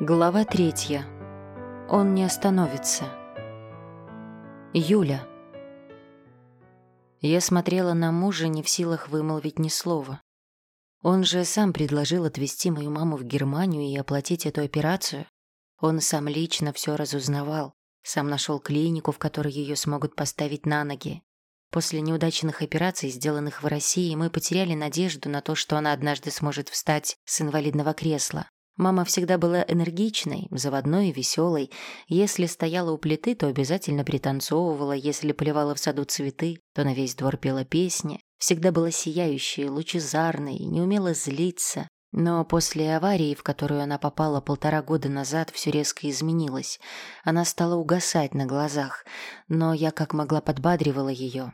Глава третья. Он не остановится. Юля. Я смотрела на мужа, не в силах вымолвить ни слова. Он же сам предложил отвезти мою маму в Германию и оплатить эту операцию. Он сам лично все разузнавал, сам нашел клинику, в которой ее смогут поставить на ноги. После неудачных операций, сделанных в России, мы потеряли надежду на то, что она однажды сможет встать с инвалидного кресла. Мама всегда была энергичной, заводной и веселой. Если стояла у плиты, то обязательно пританцовывала, если поливала в саду цветы, то на весь двор пела песни. Всегда была сияющей, лучезарной, не умела злиться. Но после аварии, в которую она попала полтора года назад, все резко изменилось. Она стала угасать на глазах, но я как могла подбадривала ее.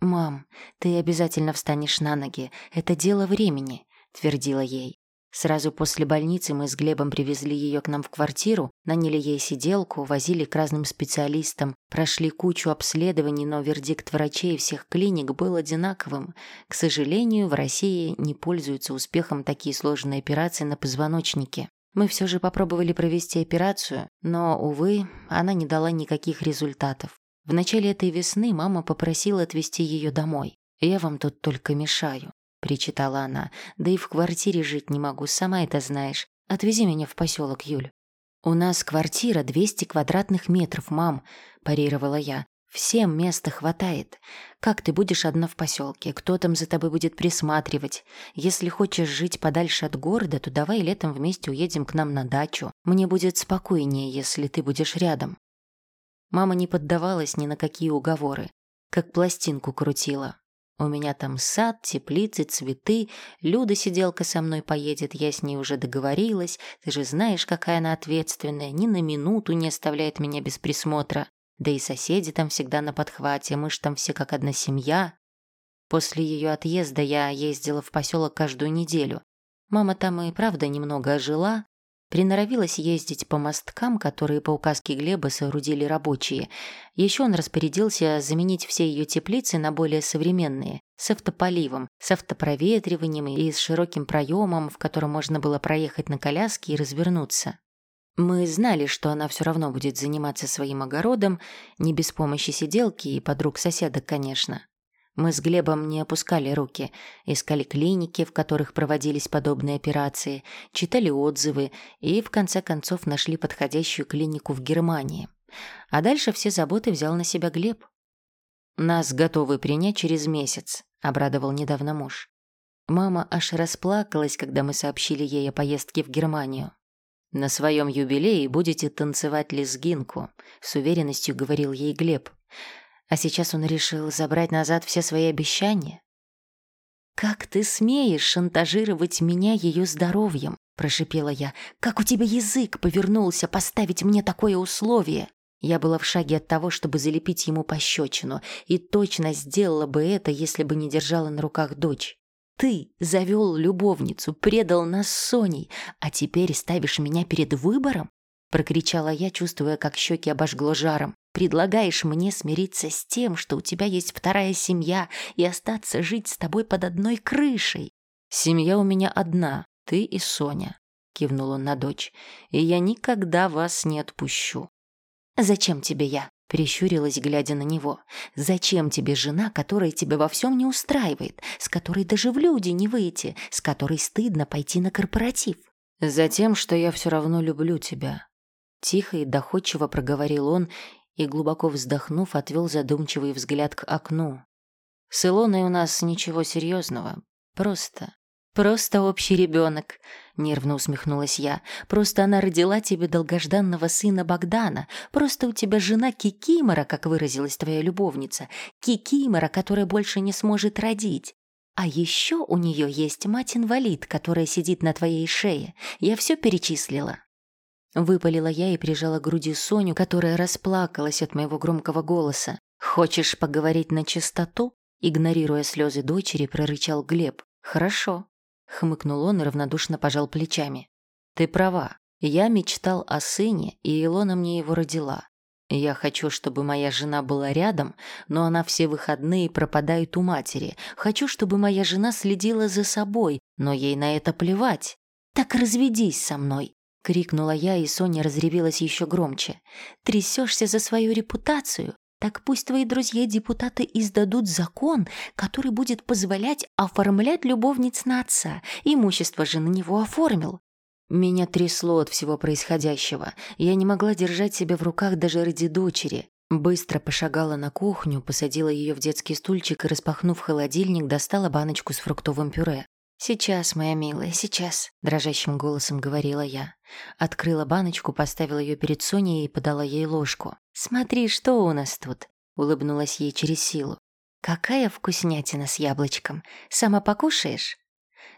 «Мам, ты обязательно встанешь на ноги. Это дело времени», — твердила ей. Сразу после больницы мы с Глебом привезли ее к нам в квартиру, наняли ей сиделку, возили к разным специалистам, прошли кучу обследований, но вердикт врачей всех клиник был одинаковым. К сожалению, в России не пользуются успехом такие сложные операции на позвоночнике. Мы все же попробовали провести операцию, но, увы, она не дала никаких результатов. В начале этой весны мама попросила отвезти ее домой. «Я вам тут только мешаю», — причитала она. «Да и в квартире жить не могу, сама это знаешь. Отвези меня в поселок, Юль». «У нас квартира 200 квадратных метров, мам», — парировала я. «Всем места хватает. Как ты будешь одна в поселке? Кто там за тобой будет присматривать? Если хочешь жить подальше от города, то давай летом вместе уедем к нам на дачу. Мне будет спокойнее, если ты будешь рядом». Мама не поддавалась ни на какие уговоры, как пластинку крутила. У меня там сад, теплицы, цветы. Люда сиделка со мной поедет, я с ней уже договорилась. Ты же знаешь, какая она ответственная, ни на минуту не оставляет меня без присмотра. Да и соседи там всегда на подхвате, мы ж там все как одна семья. После ее отъезда я ездила в поселок каждую неделю. Мама там и правда немного ожила, Приноровилась ездить по мосткам, которые по указке Глеба соорудили рабочие. Еще он распорядился заменить все ее теплицы на более современные, с автополивом, с автопроветриванием и с широким проемом, в котором можно было проехать на коляске и развернуться. Мы знали, что она все равно будет заниматься своим огородом, не без помощи сиделки и подруг соседок, конечно. Мы с Глебом не опускали руки, искали клиники, в которых проводились подобные операции, читали отзывы и, в конце концов, нашли подходящую клинику в Германии. А дальше все заботы взял на себя Глеб. «Нас готовы принять через месяц», — обрадовал недавно муж. Мама аж расплакалась, когда мы сообщили ей о поездке в Германию. «На своем юбилее будете танцевать лезгинку», — с уверенностью говорил ей Глеб. А сейчас он решил забрать назад все свои обещания? «Как ты смеешь шантажировать меня ее здоровьем?» – прошипела я. «Как у тебя язык повернулся поставить мне такое условие?» Я была в шаге от того, чтобы залепить ему пощечину, и точно сделала бы это, если бы не держала на руках дочь. «Ты завел любовницу, предал нас Соней, а теперь ставишь меня перед выбором?» Прокричала я, чувствуя, как щеки обожгло жаром. Предлагаешь мне смириться с тем, что у тебя есть вторая семья, и остаться жить с тобой под одной крышей. Семья у меня одна, ты и Соня, кивнул он на дочь. И я никогда вас не отпущу. Зачем тебе я? Прищурилась, глядя на него. «Зачем тебе жена, которая тебя во всем не устраивает, с которой даже в люди не выйти, с которой стыдно пойти на корпоратив?» «Затем, что я все равно люблю тебя», — тихо и доходчиво проговорил он и, глубоко вздохнув, отвел задумчивый взгляд к окну. «С Илоной у нас ничего серьезного. Просто... Просто общий ребенок», — нервно усмехнулась я. «Просто она родила тебе долгожданного сына Богдана. Просто у тебя жена Кикимора, как выразилась твоя любовница. Кикимора, которая больше не сможет родить. А еще у нее есть мать-инвалид, которая сидит на твоей шее. Я все перечислила. Выпалила я и прижала к груди Соню, которая расплакалась от моего громкого голоса. «Хочешь поговорить на чистоту?» Игнорируя слезы дочери, прорычал Глеб. «Хорошо», — хмыкнул он и равнодушно пожал плечами. «Ты права. Я мечтал о сыне, и Илона мне его родила. Я хочу, чтобы моя жена была рядом, но она все выходные пропадает у матери. Хочу, чтобы моя жена следила за собой, но ей на это плевать. Так разведись со мной. Крикнула я, и Соня разревелась еще громче. «Трясешься за свою репутацию? Так пусть твои друзья-депутаты издадут закон, который будет позволять оформлять любовниц на отца. Имущество же на него оформил. Меня трясло от всего происходящего. Я не могла держать себя в руках даже ради дочери. Быстро пошагала на кухню, посадила ее в детский стульчик и, распахнув холодильник, достала баночку с фруктовым пюре. «Сейчас, моя милая, сейчас», — дрожащим голосом говорила я. Открыла баночку, поставила ее перед Соней и подала ей ложку. «Смотри, что у нас тут», — улыбнулась ей через силу. «Какая вкуснятина с яблочком. Сама покушаешь?»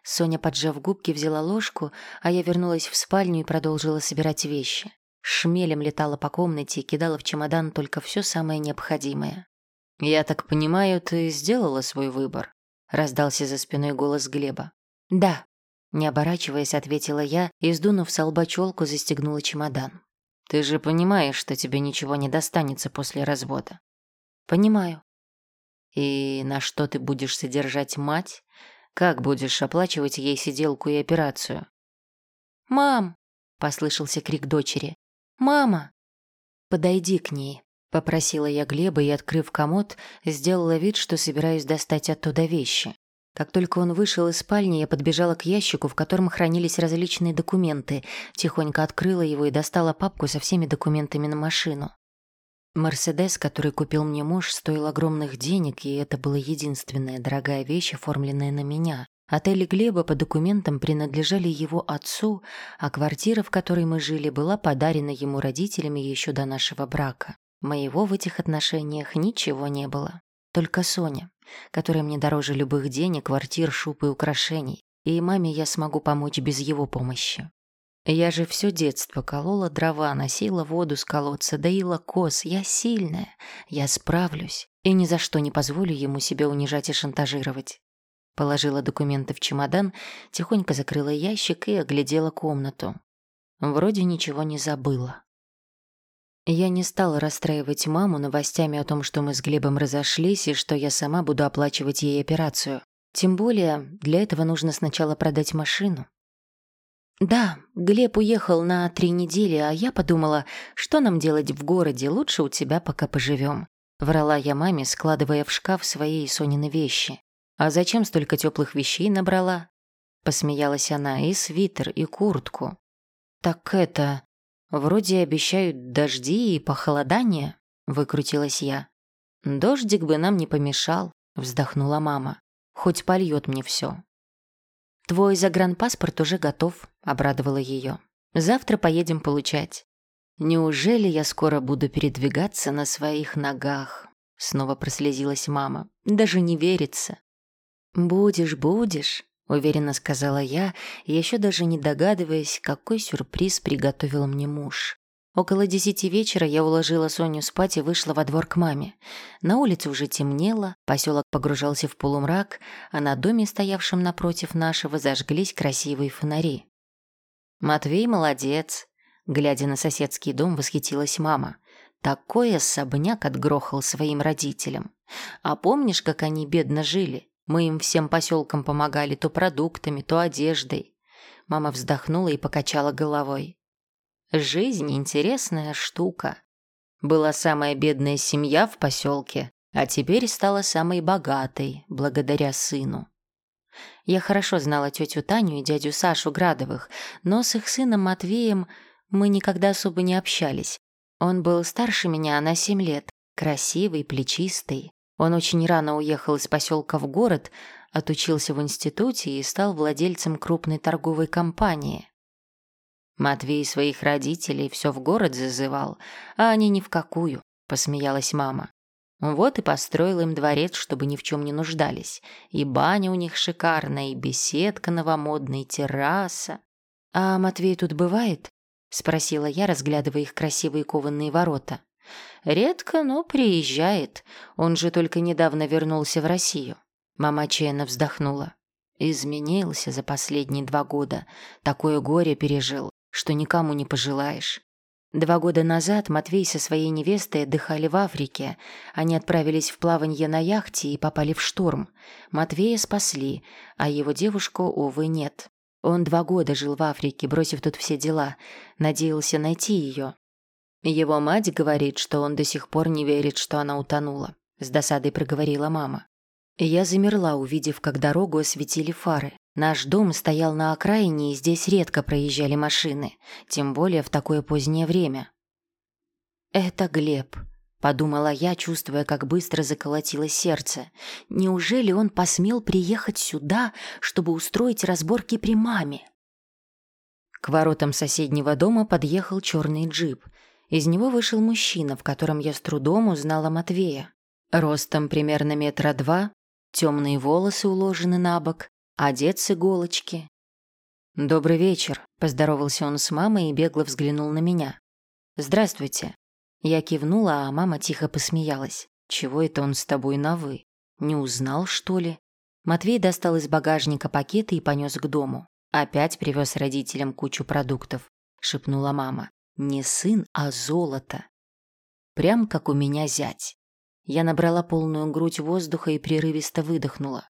Соня, поджав губки, взяла ложку, а я вернулась в спальню и продолжила собирать вещи. Шмелем летала по комнате и кидала в чемодан только все самое необходимое. «Я так понимаю, ты сделала свой выбор?» — раздался за спиной голос Глеба. «Да», — не оборачиваясь, ответила я и, сдунув с лба челку, застегнула чемодан. «Ты же понимаешь, что тебе ничего не достанется после развода?» «Понимаю». «И на что ты будешь содержать мать? Как будешь оплачивать ей сиделку и операцию?» «Мам!» — послышался крик дочери. «Мама!» «Подойди к ней», — попросила я Глеба и, открыв комод, сделала вид, что собираюсь достать оттуда вещи. Как только он вышел из спальни, я подбежала к ящику, в котором хранились различные документы, тихонько открыла его и достала папку со всеми документами на машину. Мерседес, который купил мне муж, стоил огромных денег, и это была единственная дорогая вещь, оформленная на меня. Отели Глеба по документам принадлежали его отцу, а квартира, в которой мы жили, была подарена ему родителями еще до нашего брака. Моего в этих отношениях ничего не было. Только Соня, которая мне дороже любых денег, квартир, шуб и украшений. И маме я смогу помочь без его помощи. Я же все детство колола дрова, носила воду с колодца, доила коз. Я сильная, я справлюсь и ни за что не позволю ему себя унижать и шантажировать. Положила документы в чемодан, тихонько закрыла ящик и оглядела комнату. Вроде ничего не забыла. Я не стала расстраивать маму новостями о том, что мы с Глебом разошлись и что я сама буду оплачивать ей операцию. Тем более, для этого нужно сначала продать машину. Да, Глеб уехал на три недели, а я подумала, что нам делать в городе, лучше у тебя пока поживем. Врала я маме, складывая в шкаф свои и Сонины вещи. А зачем столько теплых вещей набрала? Посмеялась она, и свитер, и куртку. Так это... Вроде обещают дожди и похолодание, выкрутилась я. Дождик бы нам не помешал, вздохнула мама. Хоть польет мне все. «Твой загранпаспорт уже готов», — обрадовала ее. «Завтра поедем получать». «Неужели я скоро буду передвигаться на своих ногах?» Снова прослезилась мама. «Даже не верится». «Будешь, будешь», — уверенно сказала я, еще даже не догадываясь, какой сюрприз приготовил мне муж. Около десяти вечера я уложила Соню спать и вышла во двор к маме. На улице уже темнело, поселок погружался в полумрак, а на доме, стоявшем напротив нашего, зажглись красивые фонари. «Матвей молодец», — глядя на соседский дом, восхитилась мама. «Такой особняк отгрохал своим родителям. А помнишь, как они бедно жили? Мы им всем поселкам помогали то продуктами, то одеждой». Мама вздохнула и покачала головой. Жизнь — интересная штука. Была самая бедная семья в поселке, а теперь стала самой богатой, благодаря сыну. Я хорошо знала тетю Таню и дядю Сашу Градовых, но с их сыном Матвеем мы никогда особо не общались. Он был старше меня на семь лет, красивый, плечистый. Он очень рано уехал из поселка в город, отучился в институте и стал владельцем крупной торговой компании. Матвей своих родителей все в город зазывал, а они ни в какую, посмеялась мама. Вот и построил им дворец, чтобы ни в чем не нуждались. И баня у них шикарная, и беседка новомодная, и терраса. «А Матвей тут бывает?» — спросила я, разглядывая их красивые кованные ворота. «Редко, но приезжает. Он же только недавно вернулся в Россию». Мама отчаянно вздохнула. Изменился за последние два года. Такое горе пережил что никому не пожелаешь. Два года назад Матвей со своей невестой отдыхали в Африке. Они отправились в плавание на яхте и попали в шторм. Матвея спасли, а его девушку, увы, нет. Он два года жил в Африке, бросив тут все дела, надеялся найти ее. Его мать говорит, что он до сих пор не верит, что она утонула. С досадой проговорила мама. Я замерла, увидев, как дорогу осветили фары. Наш дом стоял на окраине, и здесь редко проезжали машины, тем более в такое позднее время. «Это Глеб», — подумала я, чувствуя, как быстро заколотилось сердце. «Неужели он посмел приехать сюда, чтобы устроить разборки при маме?» К воротам соседнего дома подъехал черный джип. Из него вышел мужчина, в котором я с трудом узнала Матвея. Ростом примерно метра два, темные волосы уложены на бок, одет с иголочки. «Добрый вечер», — поздоровался он с мамой и бегло взглянул на меня. «Здравствуйте». Я кивнула, а мама тихо посмеялась. «Чего это он с тобой на «вы»? Не узнал, что ли?» Матвей достал из багажника пакеты и понес к дому. «Опять привез родителям кучу продуктов», — шепнула мама. «Не сын, а золото. Прям как у меня зять». Я набрала полную грудь воздуха и прерывисто выдохнула.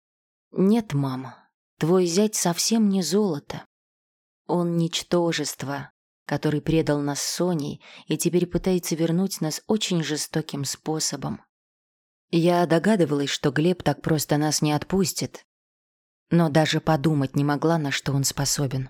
«Нет, мама, твой зять совсем не золото. Он ничтожество, который предал нас Соней и теперь пытается вернуть нас очень жестоким способом. Я догадывалась, что Глеб так просто нас не отпустит, но даже подумать не могла, на что он способен.